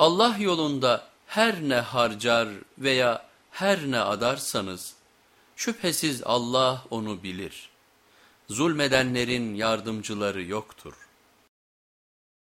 Allah yolunda her ne harcar veya her ne adarsanız şüphesiz Allah onu bilir. Zulmedenlerin yardımcıları yoktur.